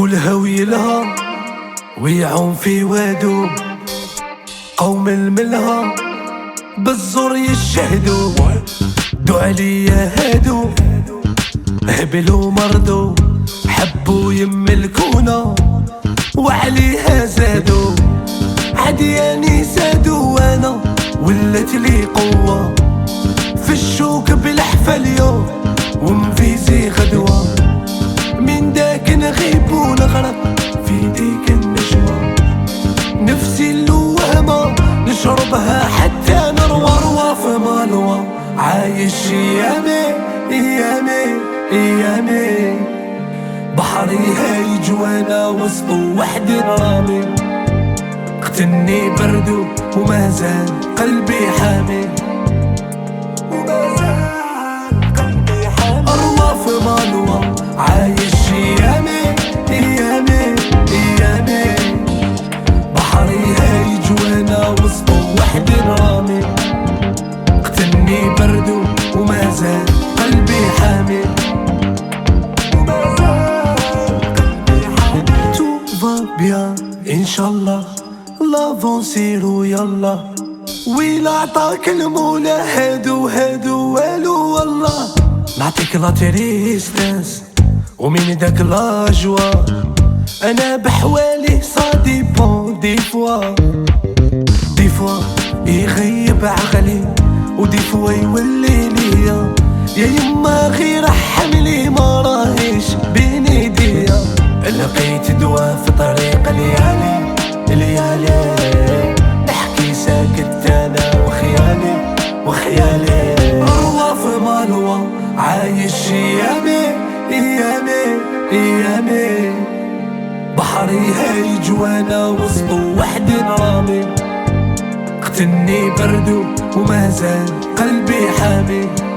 والهوي لها ويعوم في وادو قوم الملها بالزور يشهدوا دو عليا هادو هبلوا مرضو حبوا يملكونا وعليها زادوا عدياني زادوا وأنا ولت لي قوة في الشوك بالحفا اليوم. ومفيزي داك نغيب ونغرق في ديك النجمة نفسي اللوهمة نشربها حتى نروى. روى في مالوى. عايش ايامي ايامي ايامي بحري هايج وأنا وسط وحدي رامي. قتلني بردو وما زال قلبي حامي. شاء الله لافونسيرو يلا. ويل عطاك المولى هادو هادو والو والله. نعطيك لا تريستنس ومن داك لاجوا أنا بحوالي سا ديبون دي فوا دي فوا يغيب عقلي. ودي فوا يولي ليا. يا يما غير رحملي ما راهيش ايديا لقيت دوا في طريق ليالي ليالي. نحكي ساكت أنا وخيالي وخيالي. روى في مالوى عايش أيامي أيامي أيامي. بحري هايج وأنا وسط وحدي رامي. قتلني بردو وما زال قلبي حامي.